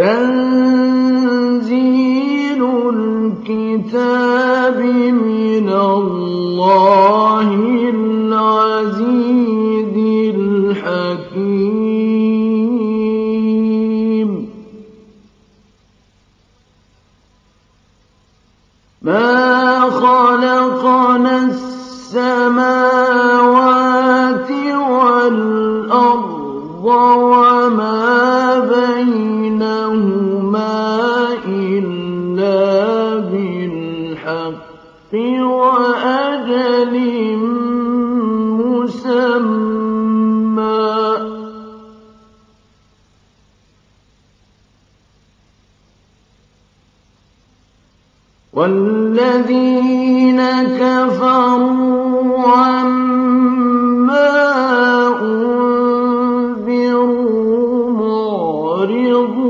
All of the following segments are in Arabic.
Well, معرضون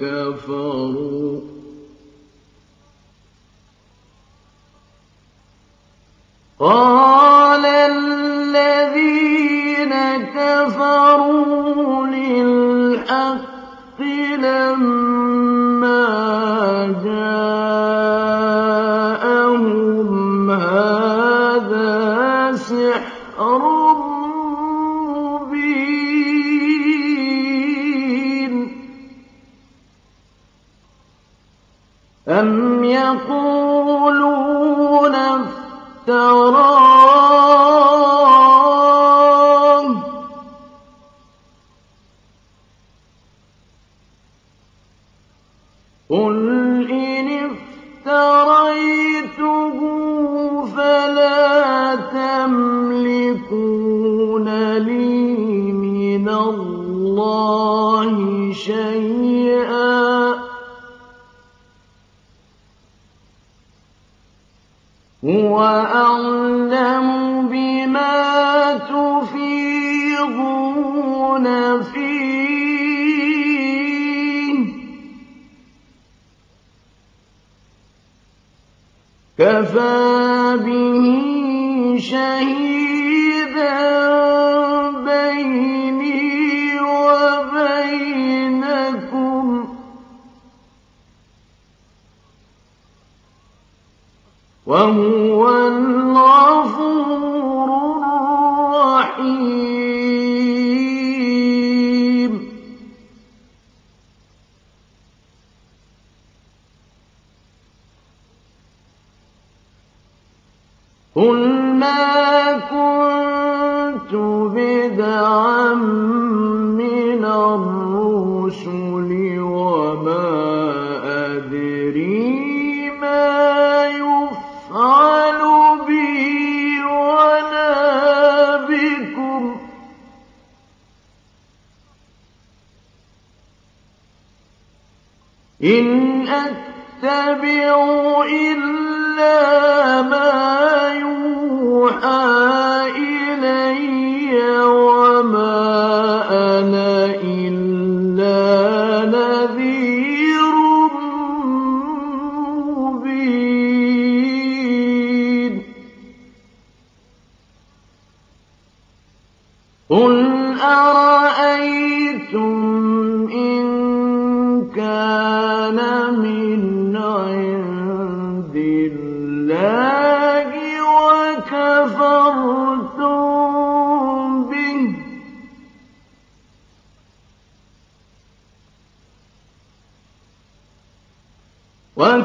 كفروا. قال هُوَ أَعْلَمُ بِمَا تُفِيضُونَ فِيهِ ۖ. كَفَىٰ بِهِ شهيد وهو إن أتبع إلا ما يوحى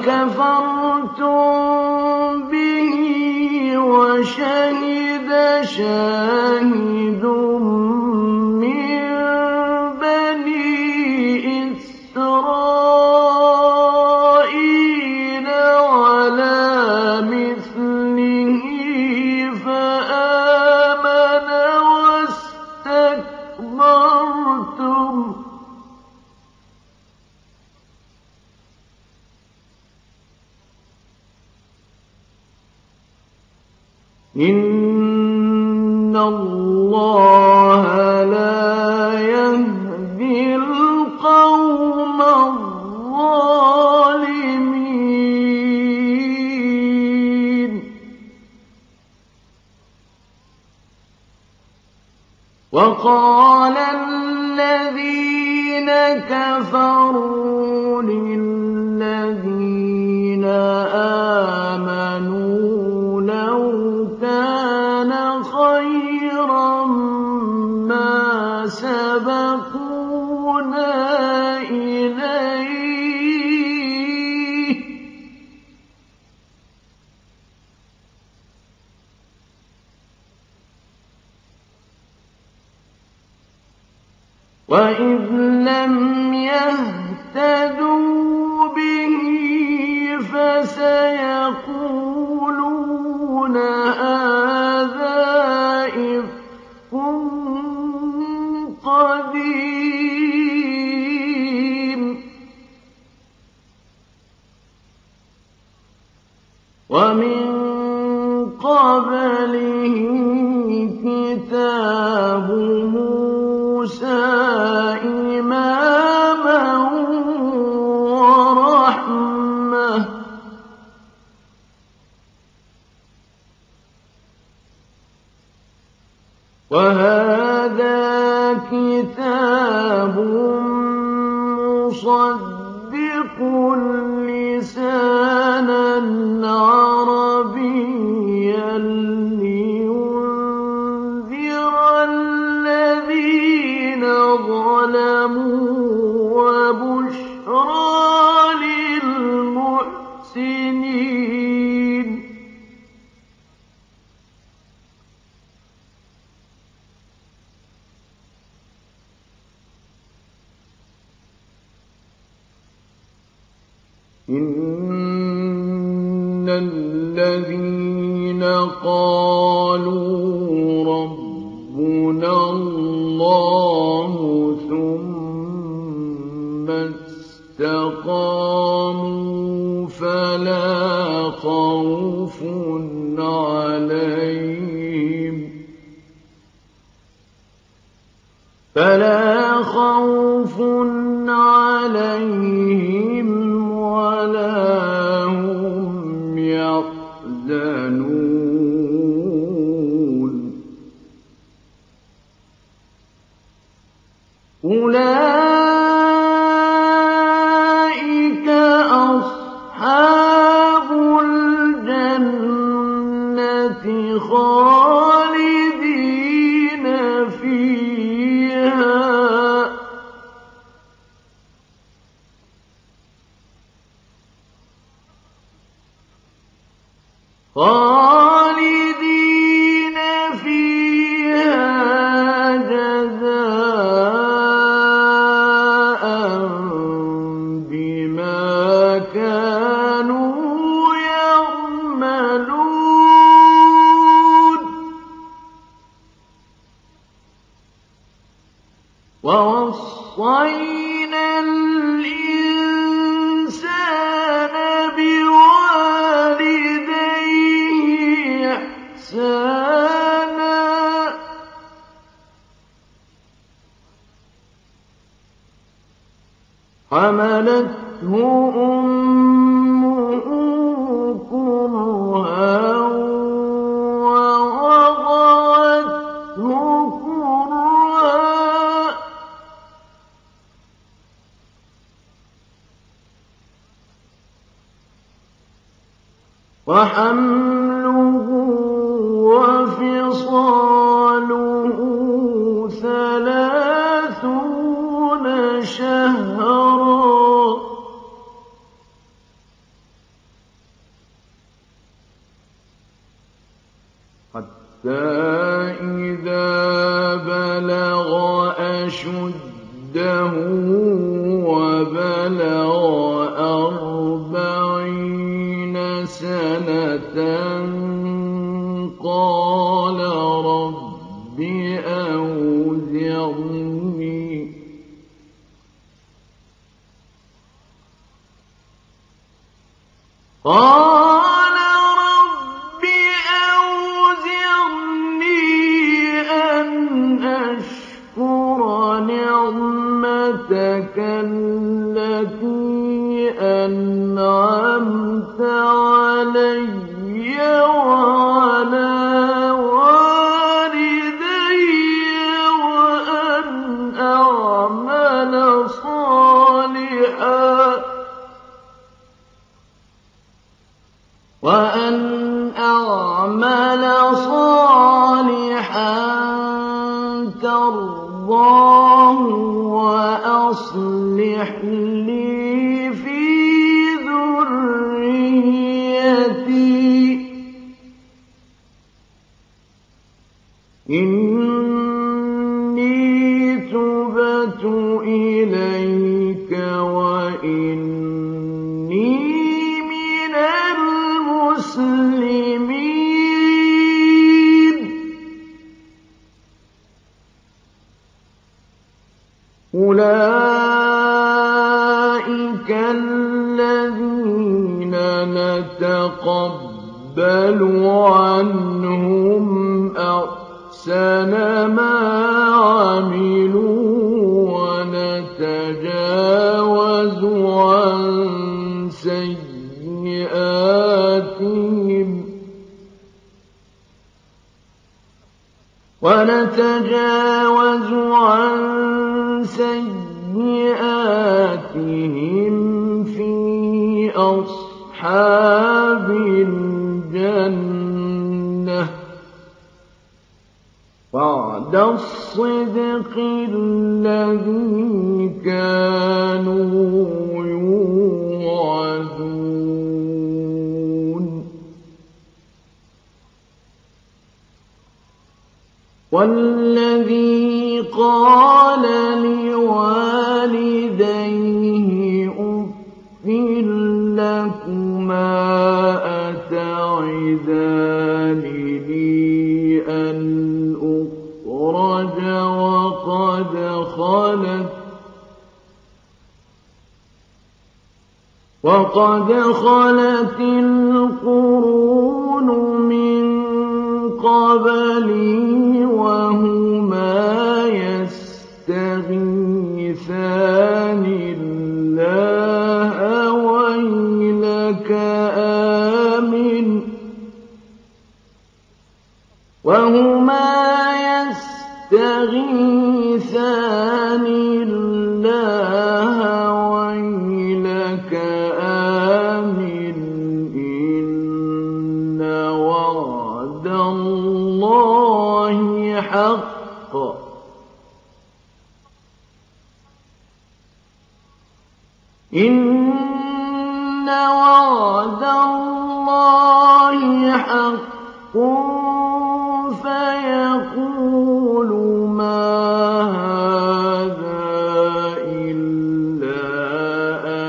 وكفرتم به وشهد شاهد وقال وَإِذْ لَمْ يَهْتَدُوا بِهِ فَسَيَقُولُونَ هَٰذَا إِفْكٌ قَدِيمٌ وَمِن قَبْلُ وهل أولئك حملته أمه كرها ووضعته كرها. وحملته قَالَ رَبِّ أَوْزِعْنِي أَنْ أَشْكُرَ نِعْمَتَكَ الذي قال لوالديه أفل لكما أتعدانني أن أخرج وقد خلت وقد خلت القرون من قبلي آمن وهما يستغيثان الله ويلك آمن إن وعد الله حق. إن وعد الله حق فيقول ما هذا إلا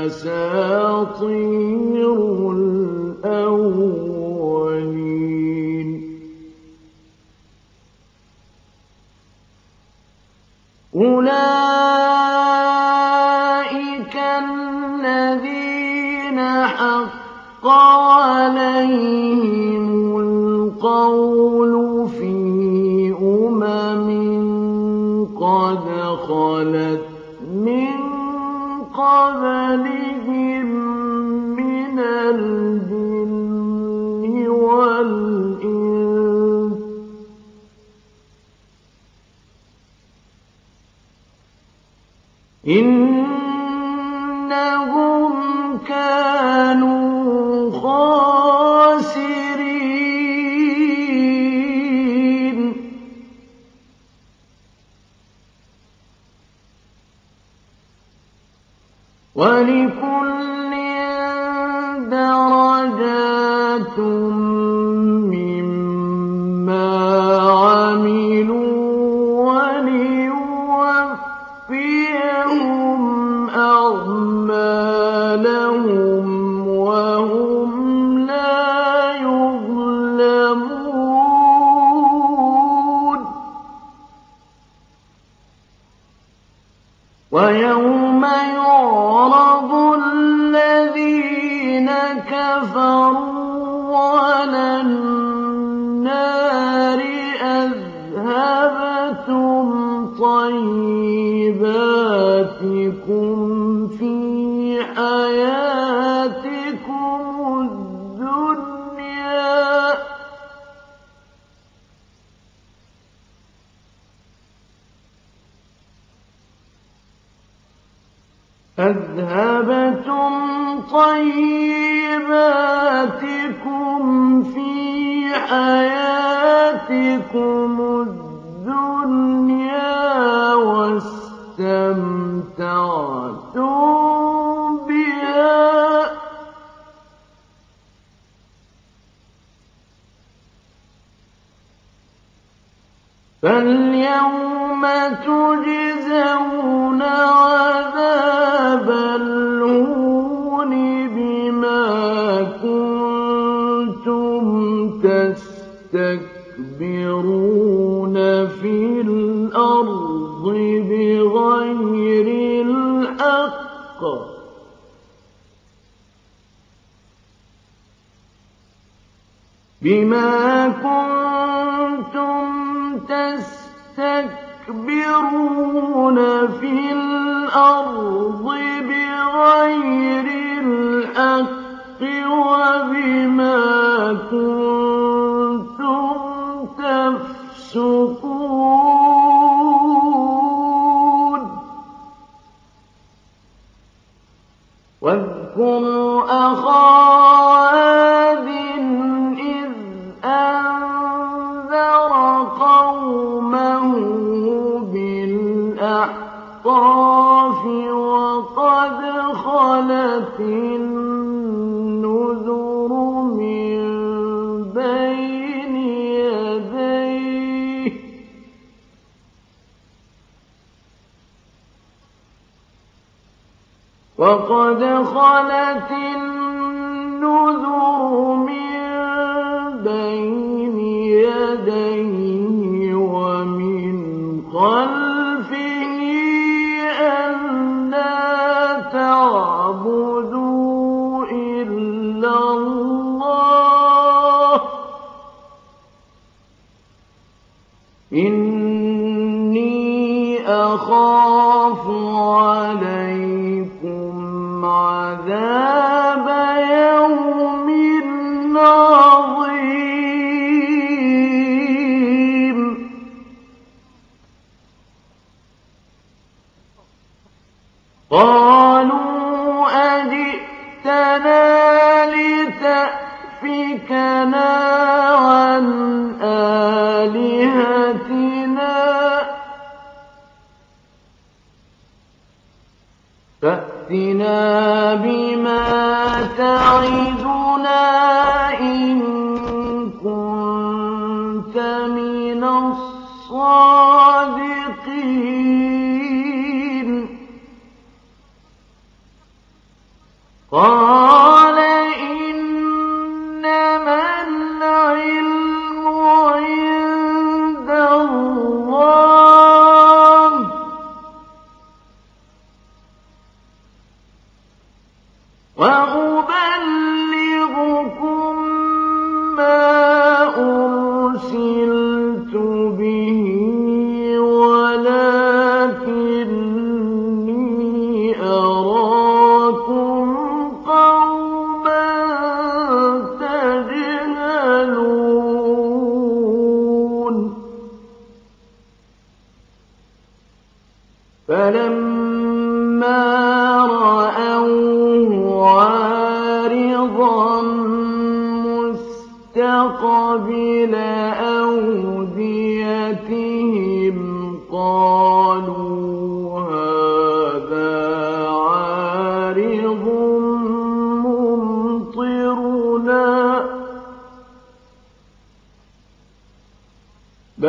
أساطير قبلهم من الجن والإنس إنهم أذهبتم طيباتكم في حياتكم الدنيا واستمتعتم بها. فاليوم تجزون عذاب بما كنتم تستكبرون في الأرض بما كنتم تستكبرون في الأرض أخاه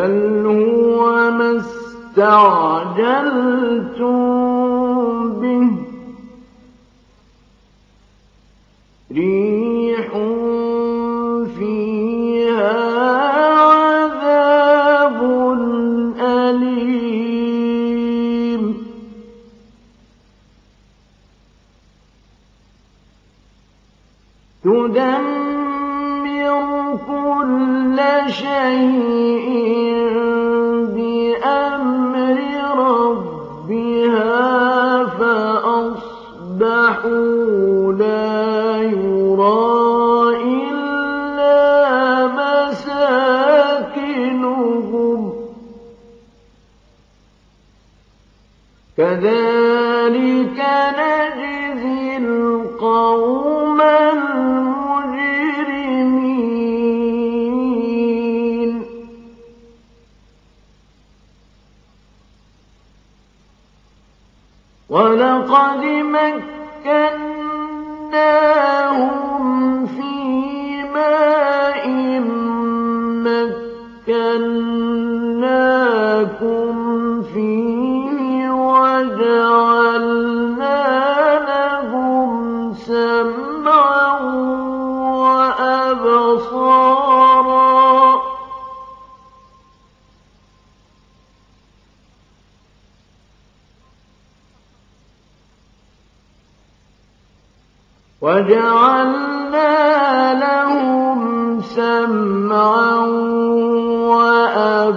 بل هو ما استعجلتم به ريح فيها عذاب أليم تدمر كل شيء وَلَقَدْ مَكَّنَّاهُمْ فِي مَاءٍ مَّكَّنَّاكُمْ وجعلنا لهم سمعا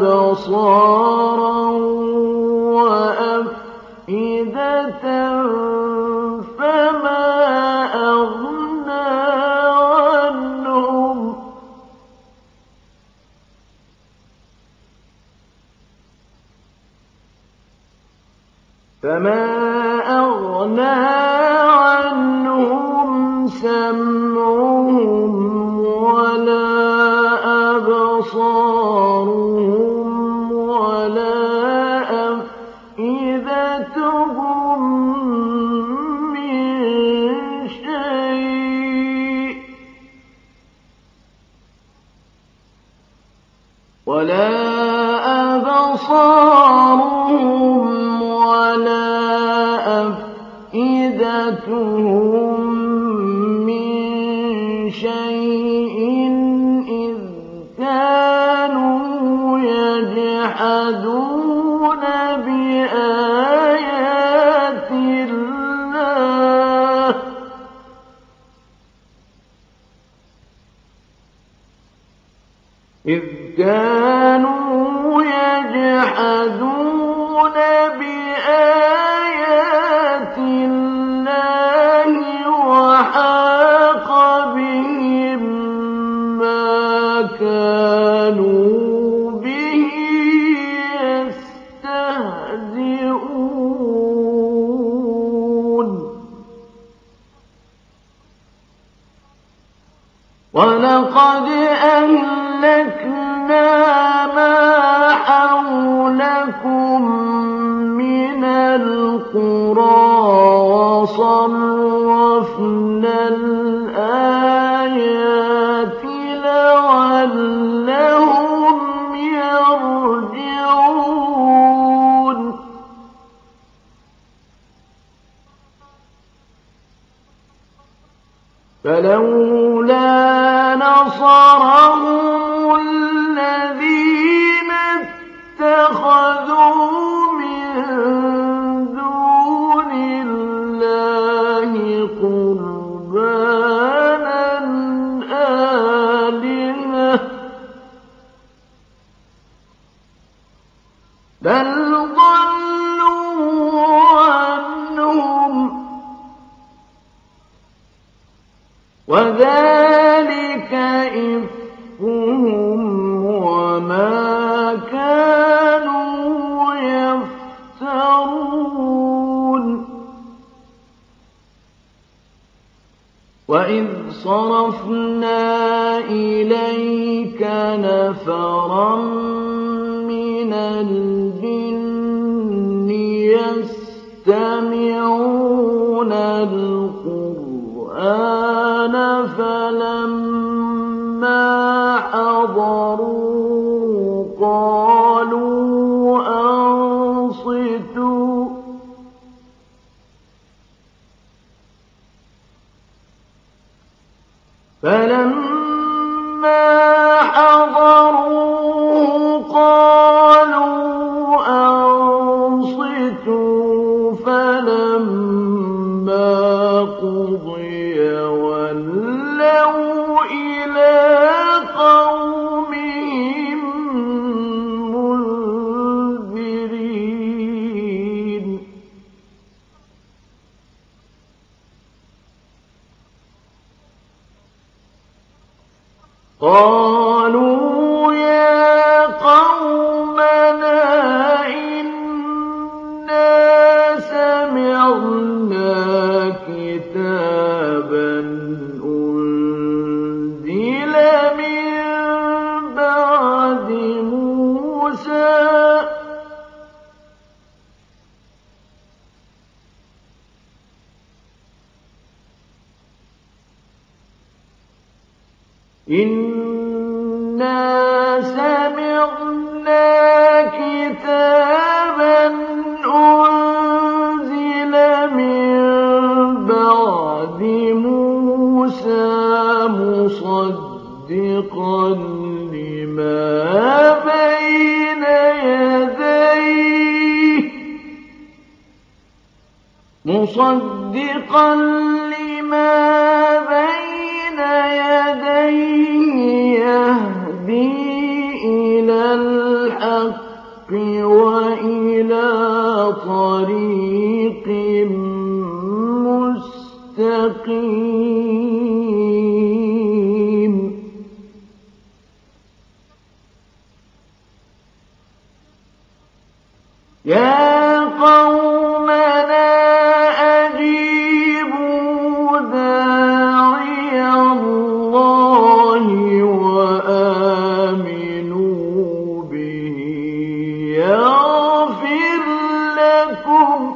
وأبصارا وأفئدة فما أغنى عنهم. فما كَانُوا وذلك ظلم مصدقا لما بين يديه. مصدقا لما بين يديه يهدي إلى الحق وإلى طريق مستقيم. يا أجيبوا داعي الله وآمنوا به. لكم.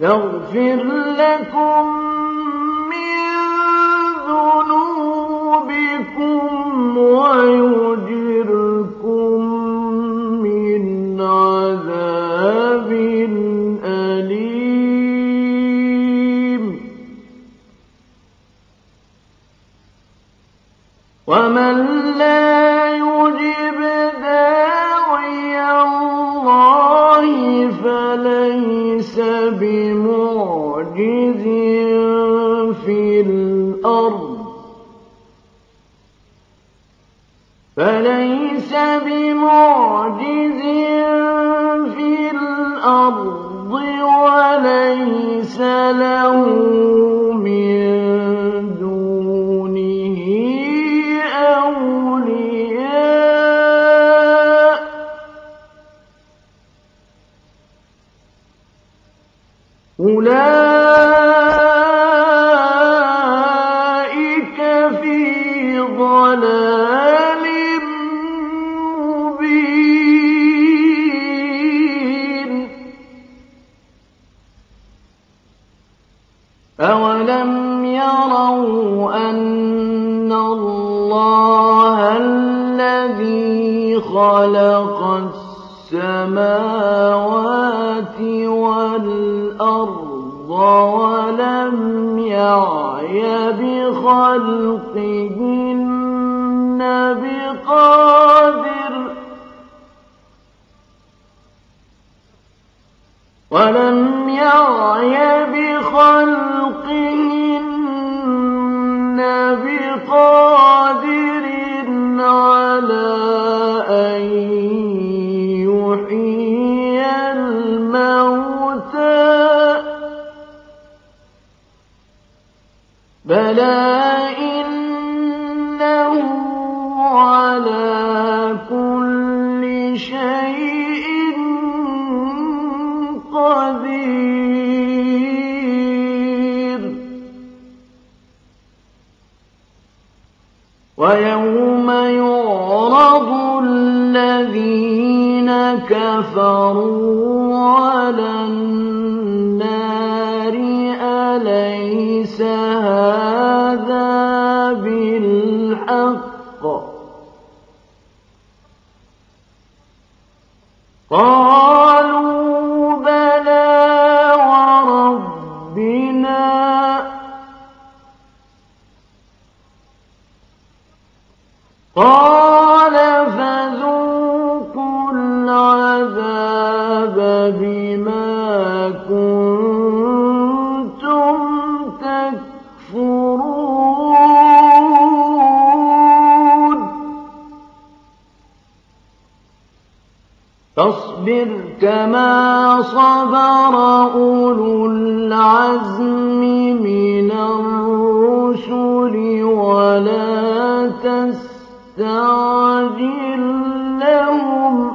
يغفر لكم ويوم يعرض الذين كفروا العزم من الرسل ولا تستعجل لهم.